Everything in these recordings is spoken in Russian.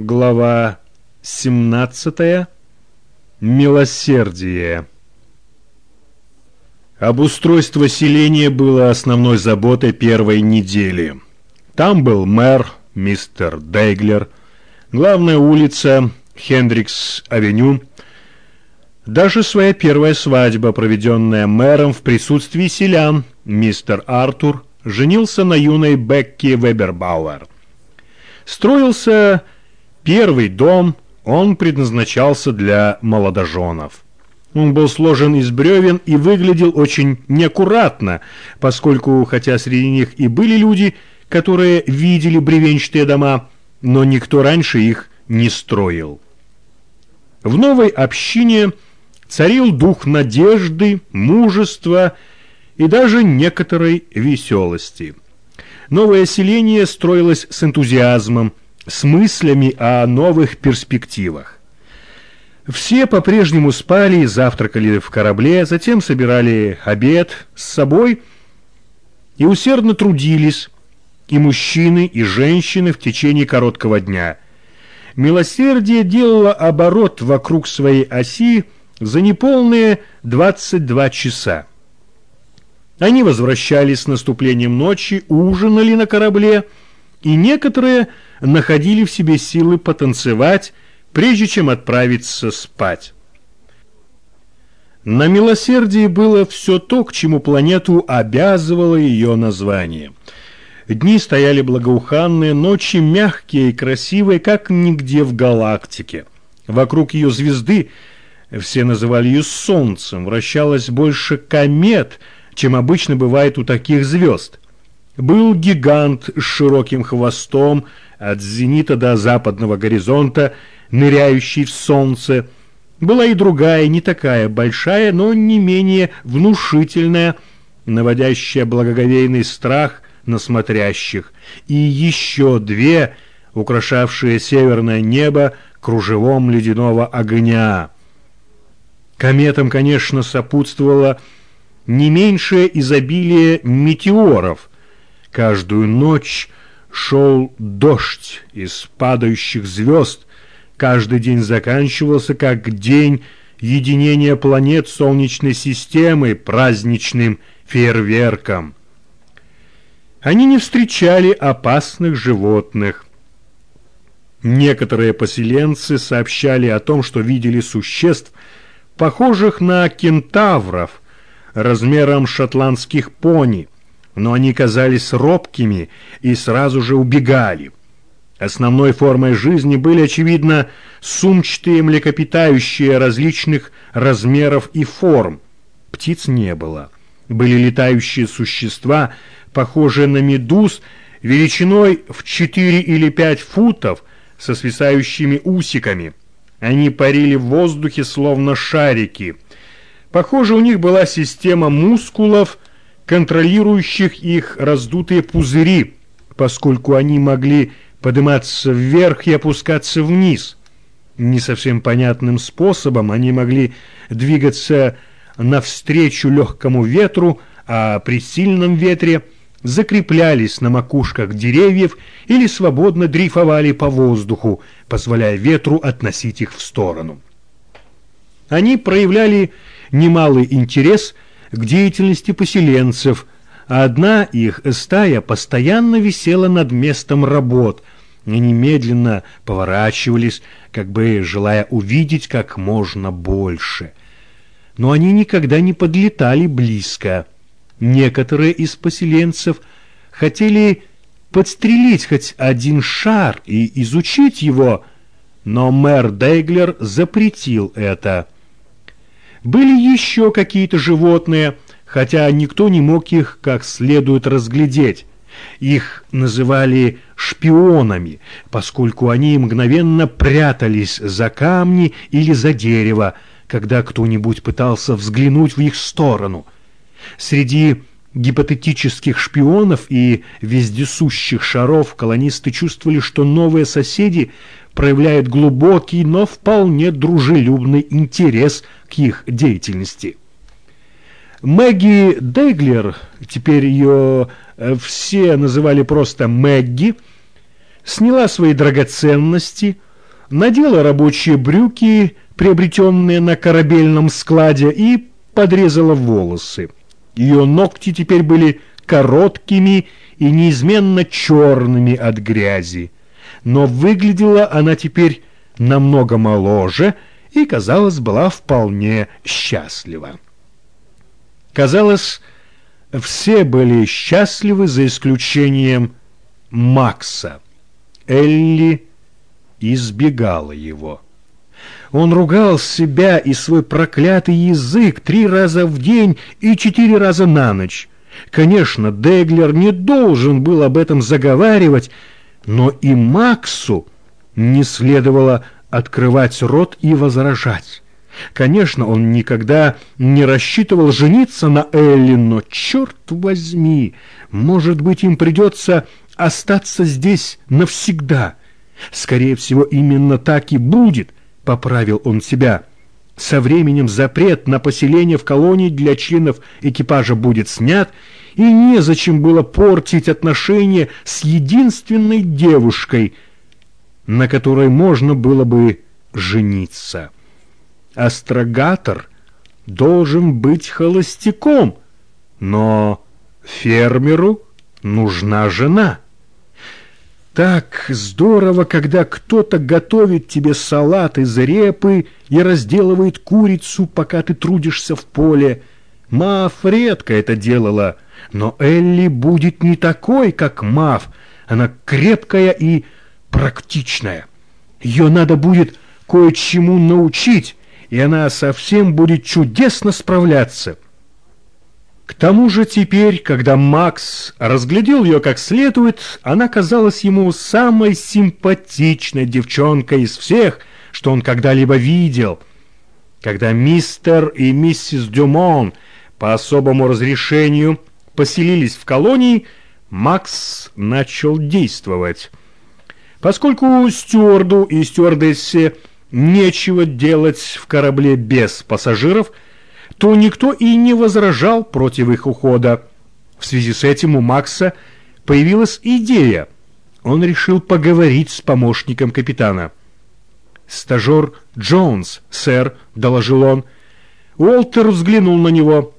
Глава 17. Милосердие. Обустройство селения было основной заботой первой недели. Там был мэр, мистер Дейглер, главная улица, Хендрикс-авеню. Даже своя первая свадьба, проведенная мэром в присутствии селян, мистер Артур, женился на юной Бекки Вебербауэр. Строился Первый дом, он предназначался для молодоженов. Он был сложен из бревен и выглядел очень неаккуратно, поскольку, хотя среди них и были люди, которые видели бревенчатые дома, но никто раньше их не строил. В новой общине царил дух надежды, мужества и даже некоторой веселости. Новое селение строилось с энтузиазмом, с мыслями о новых перспективах. Все по-прежнему спали и завтракали в корабле, затем собирали обед с собой и усердно трудились, и мужчины, и женщины в течение короткого дня. Милосердие делало оборот вокруг своей оси за неполные 22 часа. Они возвращались с наступлением ночи, ужинали на корабле, и некоторые находили в себе силы потанцевать, прежде чем отправиться спать. На милосердии было все то, к чему планету обязывало ее название. Дни стояли благоуханные, ночи мягкие и красивые, как нигде в галактике. Вокруг ее звезды, все называли ее Солнцем, вращалось больше комет, чем обычно бывает у таких звезд – был гигант с широким хвостом от зенита до западного горизонта, ныряющий в солнце. Была и другая, не такая большая, но не менее внушительная, наводящая благоговейный страх на смотрящих, и еще две, украшавшие северное небо кружевом ледяного огня. Кометам, конечно, сопутствовало не меньшее изобилие метеоров – Каждую ночь шел дождь из падающих звезд, каждый день заканчивался как день единения планет Солнечной системы праздничным фейерверком. Они не встречали опасных животных. Некоторые поселенцы сообщали о том, что видели существ, похожих на кентавров, размером шотландских пони – но они казались робкими и сразу же убегали. Основной формой жизни были, очевидно, сумчатые млекопитающие различных размеров и форм. Птиц не было. Были летающие существа, похожие на медуз, величиной в 4 или 5 футов, со свисающими усиками. Они парили в воздухе, словно шарики. Похоже, у них была система мускулов, контролирующих их раздутые пузыри, поскольку они могли подниматься вверх и опускаться вниз. Не совсем понятным способом они могли двигаться навстречу легкому ветру, а при сильном ветре закреплялись на макушках деревьев или свободно дрейфовали по воздуху, позволяя ветру относить их в сторону. Они проявляли немалый интерес – к деятельности поселенцев, а одна их стая постоянно висела над местом работ и немедленно поворачивались, как бы желая увидеть как можно больше. Но они никогда не подлетали близко. Некоторые из поселенцев хотели подстрелить хоть один шар и изучить его, но мэр Дейглер запретил это. Были еще какие-то животные, хотя никто не мог их как следует разглядеть. Их называли шпионами, поскольку они мгновенно прятались за камни или за дерево, когда кто-нибудь пытался взглянуть в их сторону. Среди гипотетических шпионов и вездесущих шаров колонисты чувствовали, что новые соседи проявляет глубокий, но вполне дружелюбный интерес к их деятельности. Мэгги Дейглер, теперь ее э, все называли просто Мэгги, сняла свои драгоценности, надела рабочие брюки, приобретенные на корабельном складе, и подрезала волосы. Ее ногти теперь были короткими и неизменно черными от грязи. Но выглядела она теперь намного моложе и, казалось, была вполне счастлива. Казалось, все были счастливы за исключением Макса. Элли избегала его. Он ругал себя и свой проклятый язык три раза в день и четыре раза на ночь. Конечно, Деглер не должен был об этом заговаривать, но и Максу не следовало открывать рот и возражать. Конечно, он никогда не рассчитывал жениться на Элли, но, черт возьми, может быть, им придется остаться здесь навсегда. Скорее всего, именно так и будет, поправил он себя. Со временем запрет на поселение в колонии для членов экипажа будет снят, и незачем было портить отношения с единственной девушкой, на которой можно было бы жениться. Астрогатор должен быть холостяком, но фермеру нужна жена. Так здорово, когда кто-то готовит тебе салат из репы и разделывает курицу, пока ты трудишься в поле. Маф редко это делала, но Элли будет не такой, как Маф. Она крепкая и практичная. Ее надо будет кое-чему научить, и она совсем будет чудесно справляться. К тому же теперь, когда Макс разглядел ее как следует, она казалась ему самой симпатичной девчонкой из всех, что он когда-либо видел. Когда мистер и миссис Дюмон по особому разрешению поселились в колонии, Макс начал действовать. Поскольку стюарду и стюардессе нечего делать в корабле без пассажиров – то никто и не возражал против их ухода. В связи с этим у Макса появилась идея. Он решил поговорить с помощником капитана. «Стажер Джонс, сэр», — доложил он. Уолтер взглянул на него.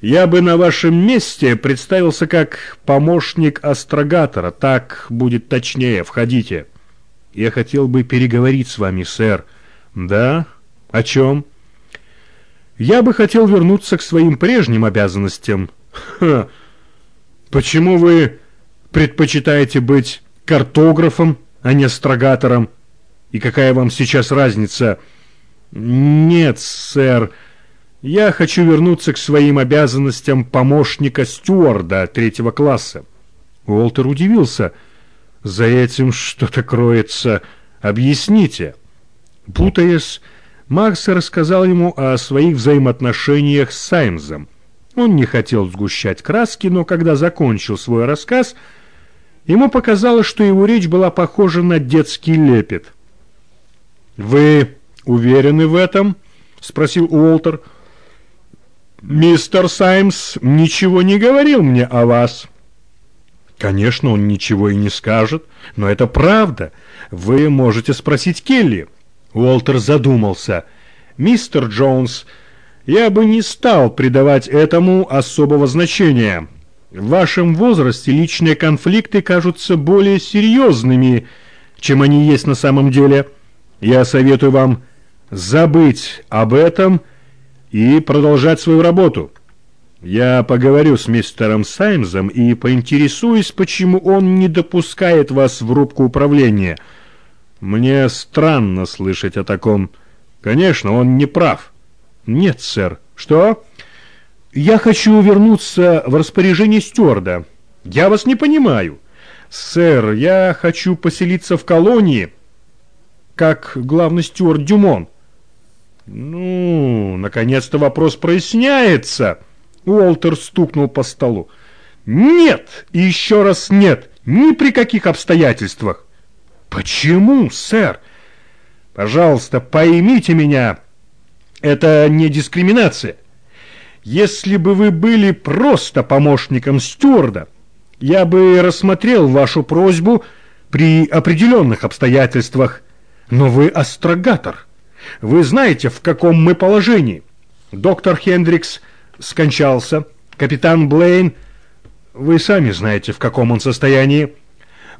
«Я бы на вашем месте представился как помощник астрогатора. Так будет точнее. Входите». «Я хотел бы переговорить с вами, сэр». «Да? О чем?» Я бы хотел вернуться к своим прежним обязанностям. Ха. Почему вы предпочитаете быть картографом, а не астрогатором? И какая вам сейчас разница? Нет, сэр. Я хочу вернуться к своим обязанностям помощника стюарда третьего класса. Уолтер удивился. За этим что-то кроется. Объясните. Путаясь, Макс рассказал ему о своих взаимоотношениях с Саймзом. Он не хотел сгущать краски, но когда закончил свой рассказ, ему показалось, что его речь была похожа на детский лепет. «Вы уверены в этом?» — спросил Уолтер. «Мистер Саймс ничего не говорил мне о вас». «Конечно, он ничего и не скажет, но это правда. Вы можете спросить Келли». Уолтер задумался. «Мистер Джонс, я бы не стал придавать этому особого значения. В вашем возрасте личные конфликты кажутся более серьезными, чем они есть на самом деле. Я советую вам забыть об этом и продолжать свою работу». Я поговорю с мистером Саймзом и поинтересуюсь, почему он не допускает вас в рубку управления – мне странно слышать о таком. Конечно, он не прав. Нет, сэр. Что? Я хочу вернуться в распоряжение стюарда. Я вас не понимаю. Сэр, я хочу поселиться в колонии, как главный стюард Дюмон. Ну, наконец-то вопрос проясняется. Уолтер стукнул по столу. Нет, и еще раз нет, ни при каких обстоятельствах. Почему, сэр? Пожалуйста, поймите меня. Это не дискриминация. Если бы вы были просто помощником стюарда, я бы рассмотрел вашу просьбу при определенных обстоятельствах. Но вы астрогатор. Вы знаете, в каком мы положении. Доктор Хендрикс скончался. Капитан Блейн... Вы сами знаете, в каком он состоянии.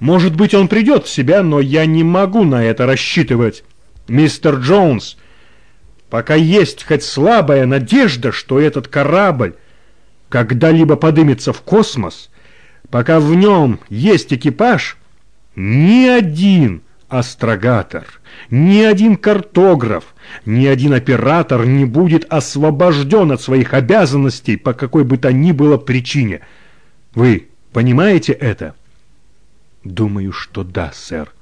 Может быть, он придет в себя, но я не могу на это рассчитывать. Мистер Джонс, пока есть хоть слабая надежда, что этот корабль когда-либо подымется в космос, пока в нем есть экипаж, ни один астрогатор, ни один картограф, ни один оператор не будет освобожден от своих обязанностей по какой бы то ни было причине. Вы понимаете это? Думаю, что да, сэр.